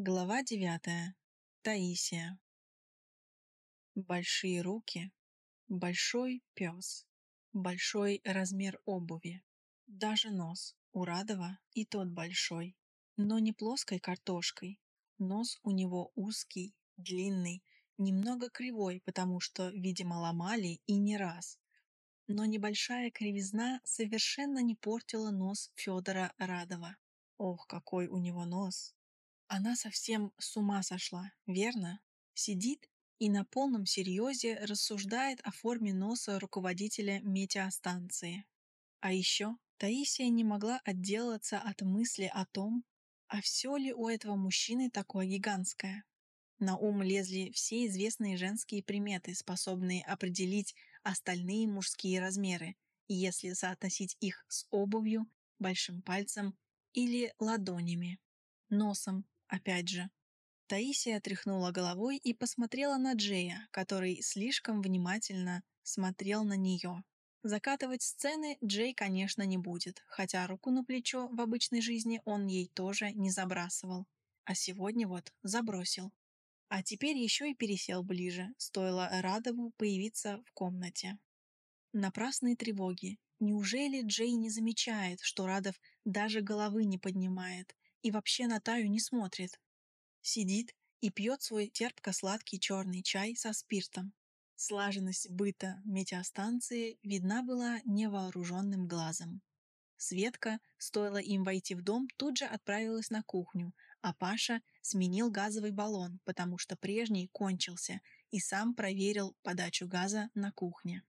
Глава девятая. Таисия. Большие руки, большой пес, большой размер обуви, даже нос у Радова и тот большой, но не плоской картошкой. Нос у него узкий, длинный, немного кривой, потому что, видимо, ломали и не раз. Но небольшая кривизна совершенно не портила нос Федора Радова. Ох, какой у него нос! Она совсем с ума сошла, верно? Сидит и на полном серьезе рассуждает о форме носа руководителя метеостанции. А еще Таисия не могла отделаться от мысли о том, а все ли у этого мужчины такое гигантское. На ум лезли все известные женские приметы, способные определить остальные мужские размеры, если соотносить их с обувью, большим пальцем или ладонями, носом, опять же. Таисия тряхнула головой и посмотрела на Джея, который слишком внимательно смотрел на нее. Закатывать сцены Джей, конечно, не будет, хотя руку на плечо в обычной жизни он ей тоже не забрасывал. А сегодня вот забросил. А теперь еще и пересел ближе, стоило Радову появиться в комнате. Напрасные тревоги. Неужели Джей не замечает, что Радов даже головы не поднимает и вообще на Таю не смотрит? Сидит и пьет свой терпко-сладкий черный чай со спиртом. Слаженность быта метеостанции видна была невооруженным глазом. Светка, стоило им войти в дом, тут же отправилась на кухню, а Паша сменил газовый баллон, потому что прежний кончился, и сам проверил подачу газа на кухне.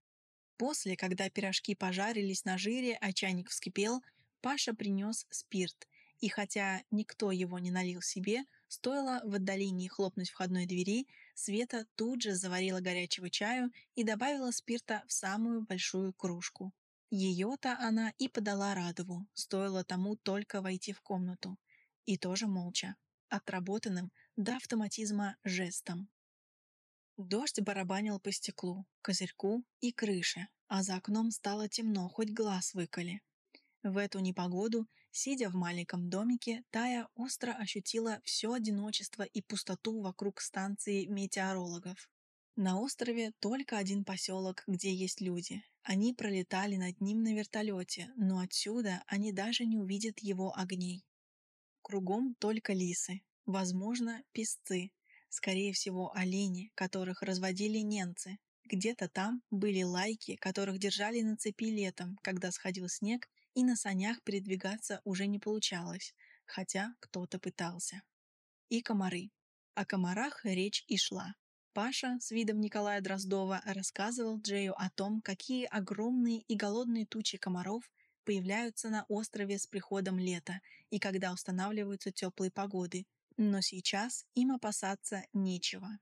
После, когда пирожки пожарились на жире, а чайник вскипел, Паша принес спирт, и хотя никто его не налил себе, стоило в отдалении хлопнуть входной двери, Света тут же заварила горячего чаю и добавила спирта в самую большую кружку. Ее-то она и подала Радову, стоило тому только войти в комнату. И тоже молча, отработанным до автоматизма жестом. Дождь барабанил по стеклу, козырьку и крыше, а за окном стало темно, хоть глаз выколи. В эту непогоду, сидя в маленьком домике, Тая остро ощутила все одиночество и пустоту вокруг станции метеорологов. На острове только один поселок, где есть люди. Они пролетали над ним на вертолете, но отсюда они даже не увидят его огней. Кругом только лисы, возможно, песцы, скорее всего, олени, которых разводили немцы. Где-то там были лайки, которых держали на цепи летом, когда сходил снег, и на санях передвигаться уже не получалось, хотя кто-то пытался. И комары. О комарах речь и шла. Паша с видом Николая Дроздова рассказывал Джею о том, какие огромные и голодные тучи комаров появляются на острове с приходом лета и когда устанавливаются теплые погоды. Но сейчас им опасаться нечего.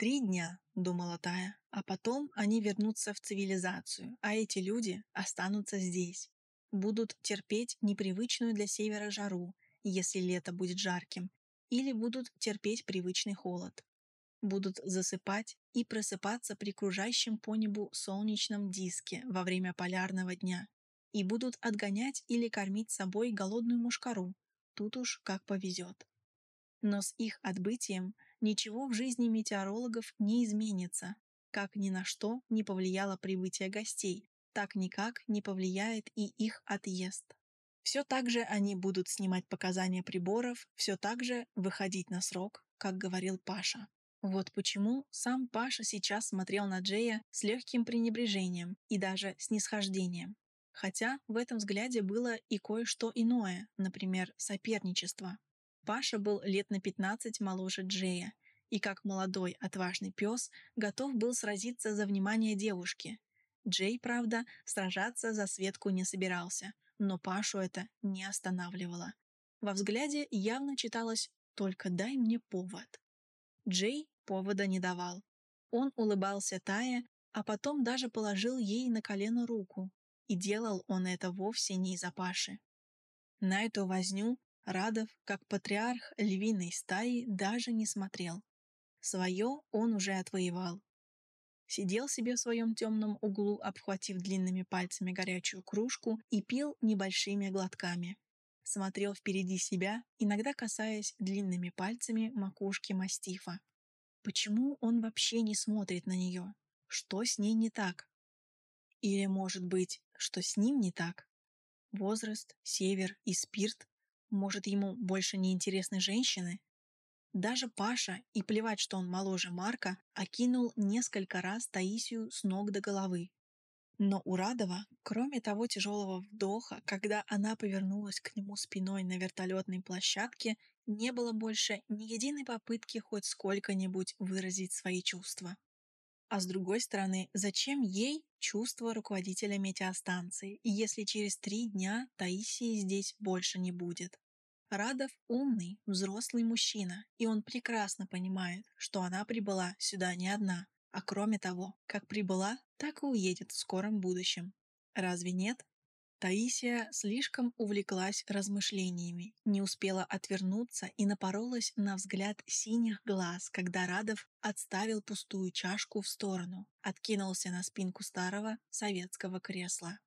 «Три дня», — думала Тая, — «а потом они вернутся в цивилизацию, а эти люди останутся здесь будут терпеть непривычную для севера жару, если лето будет жарким, или будут терпеть привычный холод. Будут засыпать и просыпаться при кружащем по небу солнечном диске во время полярного дня и будут отгонять или кормить собой голодную мушкару, тут уж как повезет. Но с их отбытием ничего в жизни метеорологов не изменится, как ни на что не повлияло прибытие гостей, так никак не повлияет и их отъезд. Все так же они будут снимать показания приборов, все так же выходить на срок, как говорил Паша. Вот почему сам Паша сейчас смотрел на Джея с легким пренебрежением и даже снисхождением. Хотя в этом взгляде было и кое-что иное, например, соперничество. Паша был лет на 15 моложе Джея, и как молодой отважный пес готов был сразиться за внимание девушки, Джей, правда, сражаться за Светку не собирался, но Пашу это не останавливало. Во взгляде явно читалось «только дай мне повод». Джей повода не давал. Он улыбался Тае, а потом даже положил ей на колено руку. И делал он это вовсе не из-за Паши. На эту возню Радов, как патриарх львиной стаи, даже не смотрел. Свое он уже отвоевал, сидел себе в своем темном углу, обхватив длинными пальцами горячую кружку и пил небольшими глотками. смотрел впереди себя, иногда касаясь длинными пальцами макушки мастифа. Почему он вообще не смотрит на нее? Что с ней не так? Или, может быть, что с ним не так? Возраст, север и спирт? Может, ему больше не интересны женщины? Даже Паша, и плевать, что он моложе Марка, окинул несколько раз Таисию с ног до головы. Но у Радова, кроме того тяжелого вдоха, когда она повернулась к нему спиной на вертолетной площадке, не было больше ни единой попытки хоть сколько-нибудь выразить свои чувства. А с другой стороны, зачем ей чувство руководителя метеостанции, если через три дня Таисии здесь больше не будет? Радов умный, взрослый мужчина, и он прекрасно понимает, что она прибыла сюда не одна, а кроме того, как прибыла, так и уедет в скором будущем. Разве нет? Таисия слишком увлеклась размышлениями, не успела отвернуться и напоролась на взгляд синих глаз, когда Радов отставил пустую чашку в сторону, откинулся на спинку старого советского кресла.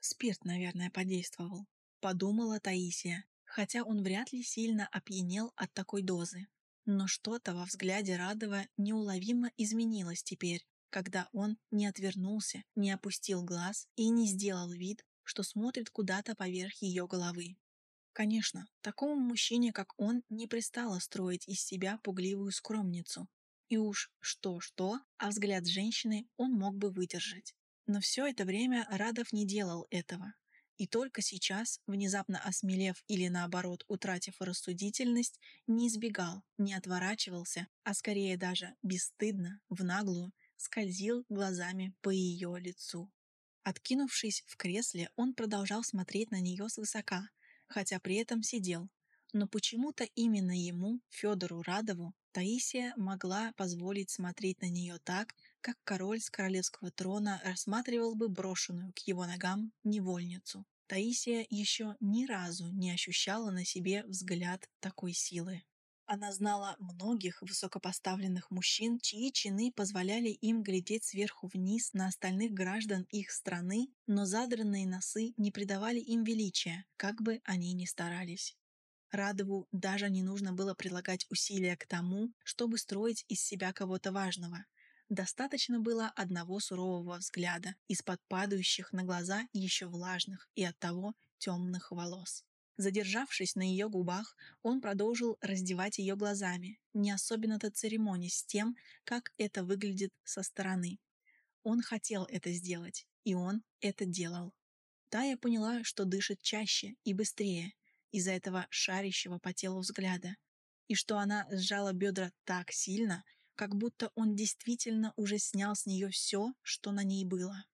Спирт, наверное, подействовал, подумала Таисия, хотя он вряд ли сильно опьянел от такой дозы. Но что-то во взгляде Радова неуловимо изменилось теперь, когда он не отвернулся, не опустил глаз и не сделал вид, что смотрит куда-то поверх ее головы. Конечно, такому мужчине, как он, не пристало строить из себя пугливую скромницу. И уж что-что, а взгляд женщины он мог бы выдержать. Но все это время Радов не делал этого. И только сейчас, внезапно осмелев или наоборот утратив рассудительность, не избегал, не отворачивался, а скорее даже бесстыдно, в наглую, скользил глазами по ее лицу. Откинувшись в кресле, он продолжал смотреть на нее свысока, хотя при этом сидел. Но почему-то именно ему, Федору Радову, Таисия могла позволить смотреть на нее так, как король с королевского трона рассматривал бы брошенную к его ногам невольницу. Таисия еще ни разу не ощущала на себе взгляд такой силы. Она знала многих высокопоставленных мужчин, чьи чины позволяли им глядеть сверху вниз на остальных граждан их страны, но задранные носы не придавали им величия, как бы они ни старались. Радову даже не нужно было прилагать усилия к тому, чтобы строить из себя кого-то важного. Достаточно было одного сурового взгляда из-под падающих на глаза еще влажных и оттого темных волос. Задержавшись на ее губах, он продолжил раздевать ее глазами, не особенно-то церемонясь с тем, как это выглядит со стороны. Он хотел это сделать, и он это делал. Тая поняла, что дышит чаще и быстрее из-за этого шарящего по телу взгляда, и что она сжала бедра так сильно, как будто он действительно уже снял с нее все, что на ней было.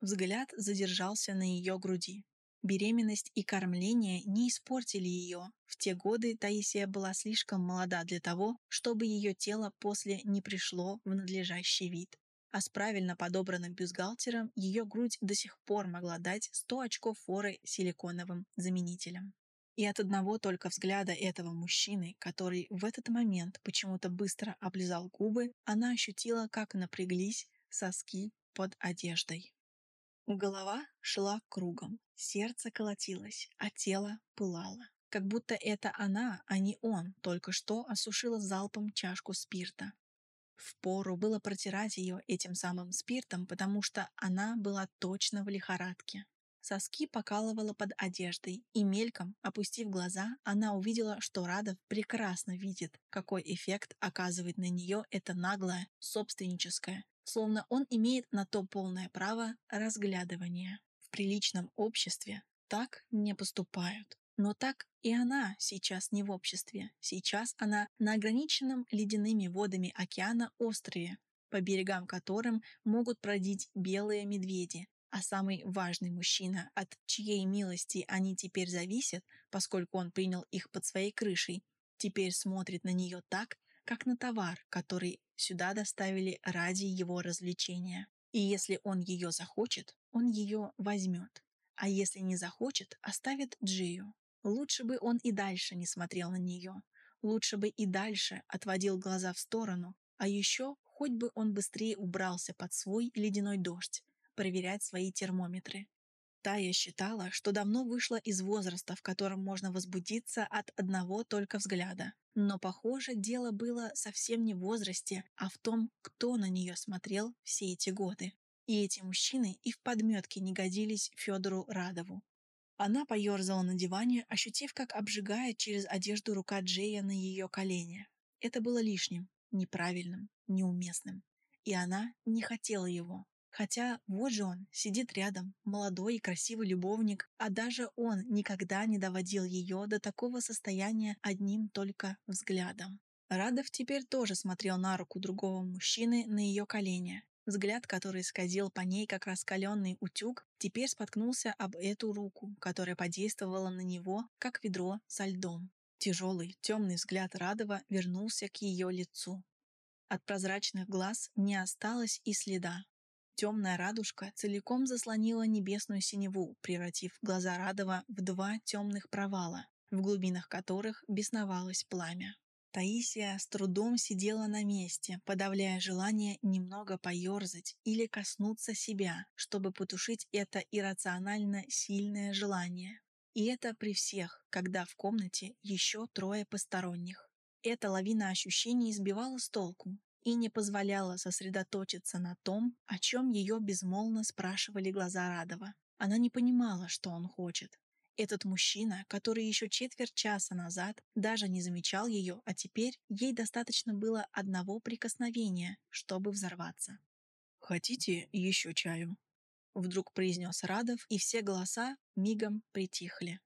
Взгляд задержался на ее груди. Беременность и кормление не испортили ее. В те годы Таисия была слишком молода для того, чтобы ее тело после не пришло в надлежащий вид. А с правильно подобранным бюстгальтером ее грудь до сих пор могла дать 100 очков форы силиконовым заменителем. И от одного только взгляда этого мужчины, который в этот момент почему-то быстро облизал губы, она ощутила, как напряглись соски под одеждой. Голова шла кругом, сердце колотилось, а тело пылало. Как будто это она, а не он, только что осушила залпом чашку спирта. Впору было протирать ее этим самым спиртом, потому что она была точно в лихорадке. Соски покалывала под одеждой, и мельком, опустив глаза, она увидела, что Радов прекрасно видит, какой эффект оказывает на нее это наглое, собственническое, словно он имеет на то полное право разглядывания. В приличном обществе так не поступают. Но так и она сейчас не в обществе. Сейчас она на ограниченном ледяными водами океана острове, по берегам которым могут бродить белые медведи, а самый важный мужчина, от чьей милости они теперь зависят, поскольку он принял их под своей крышей, теперь смотрит на нее так, как на товар, который сюда доставили ради его развлечения. И если он ее захочет, он ее возьмет. А если не захочет, оставит Джию. Лучше бы он и дальше не смотрел на нее. Лучше бы и дальше отводил глаза в сторону. А еще хоть бы он быстрее убрался под свой ледяной дождь, проверять свои термометры. Тая считала, что давно вышла из возраста, в котором можно возбудиться от одного только взгляда. Но, похоже, дело было совсем не в возрасте, а в том, кто на нее смотрел все эти годы. И эти мужчины и в подметке не годились Федору Радову. Она поерзала на диване, ощутив, как обжигает через одежду рука Джея на ее колени. Это было лишним, неправильным, неуместным. И она не хотела его. Хотя вот же он, сидит рядом, молодой и красивый любовник, а даже он никогда не доводил ее до такого состояния одним только взглядом. Радов теперь тоже смотрел на руку другого мужчины на ее колени. Взгляд, который скользил по ней, как раскаленный утюг, теперь споткнулся об эту руку, которая подействовала на него, как ведро со льдом. Тяжелый, темный взгляд Радова вернулся к ее лицу. От прозрачных глаз не осталось и следа. Темная радужка целиком заслонила небесную синеву, превратив глаза Радова в два темных провала, в глубинах которых бесновалось пламя. Таисия с трудом сидела на месте, подавляя желание немного поерзать или коснуться себя, чтобы потушить это иррационально сильное желание. И это при всех, когда в комнате еще трое посторонних. Эта лавина ощущений избивала с толку, и не позволяла сосредоточиться на том, о чем ее безмолвно спрашивали глаза Радова. Она не понимала, что он хочет. Этот мужчина, который еще четверть часа назад даже не замечал ее, а теперь ей достаточно было одного прикосновения, чтобы взорваться. «Хотите еще чаю?» Вдруг произнес Радов, и все голоса мигом притихли.